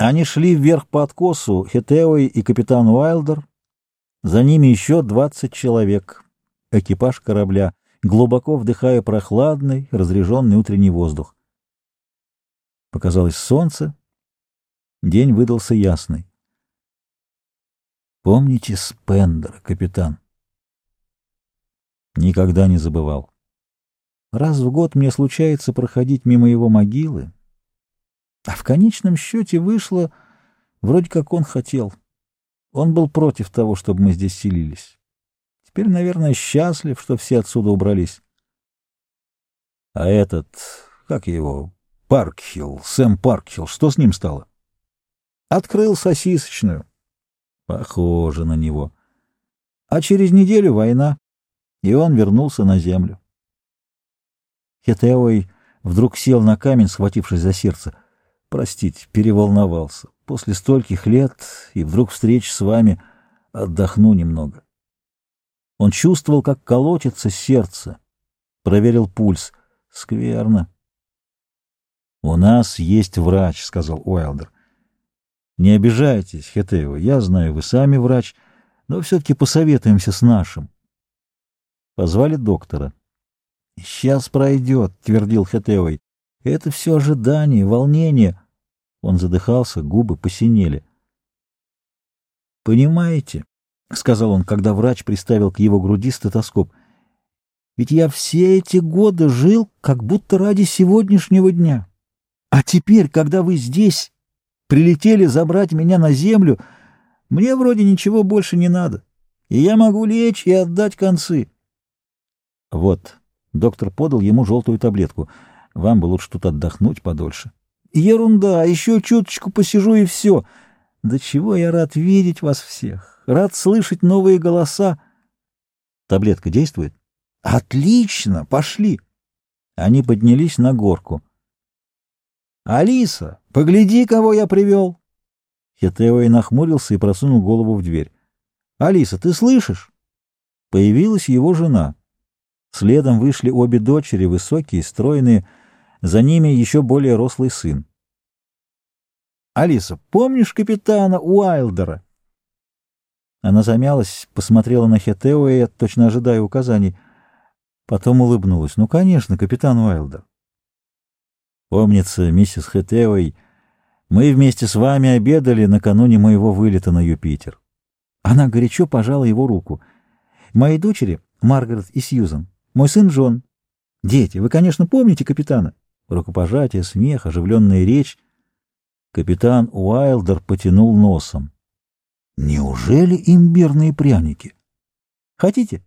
Они шли вверх по откосу, Хетеуэй и капитан Уайлдер. За ними еще двадцать человек. Экипаж корабля, глубоко вдыхая прохладный, разреженный утренний воздух. Показалось солнце. День выдался ясный. Помните Спендера, капитан? Никогда не забывал. Раз в год мне случается проходить мимо его могилы, а в конечном счете вышло, вроде как он хотел. Он был против того, чтобы мы здесь селились. Теперь, наверное, счастлив, что все отсюда убрались. А этот, как его, Паркхилл, Сэм Паркхилл, что с ним стало? Открыл сосисочную. Похоже на него. А через неделю война, и он вернулся на землю. Хетеой вдруг сел на камень, схватившись за сердце. Простите, переволновался. После стольких лет и вдруг встреч с вами отдохну немного. Он чувствовал, как колотится сердце. Проверил пульс. Скверно. «У нас есть врач», — сказал Уайлдер. «Не обижайтесь, Хетеева, я знаю, вы сами врач, но все-таки посоветуемся с нашим». Позвали доктора. «Сейчас пройдет», — твердил Хетеевой. «Это все ожидание, волнение». Он задыхался, губы посинели. «Понимаете», — сказал он, когда врач приставил к его груди стетоскоп, — «ведь я все эти годы жил как будто ради сегодняшнего дня. А теперь, когда вы здесь, прилетели забрать меня на землю, мне вроде ничего больше не надо, и я могу лечь и отдать концы». «Вот», — доктор подал ему желтую таблетку, — «вам бы лучше тут отдохнуть подольше». Ерунда, еще чуточку посижу и все. Да чего я рад видеть вас всех, рад слышать новые голоса. Таблетка действует? Отлично, пошли. Они поднялись на горку. Алиса, погляди, кого я привел. Хетеуэй нахмурился и просунул голову в дверь. Алиса, ты слышишь? Появилась его жена. Следом вышли обе дочери, высокие, стройные, за ними еще более рослый сын. «Алиса, помнишь капитана Уайлдера?» Она замялась, посмотрела на Хетеуэя, точно ожидая указаний. Потом улыбнулась. «Ну, конечно, капитан Уайлдер». «Помнится, миссис Хетеуэй, мы вместе с вами обедали накануне моего вылета на Юпитер». Она горячо пожала его руку. «Мои дочери, Маргарет и Сьюзан, мой сын Джон. Дети, вы, конечно, помните капитана?» Рукопожатие, смех, оживленная речь. Капитан Уайлдер потянул носом. Неужели имбирные пряники? Хотите?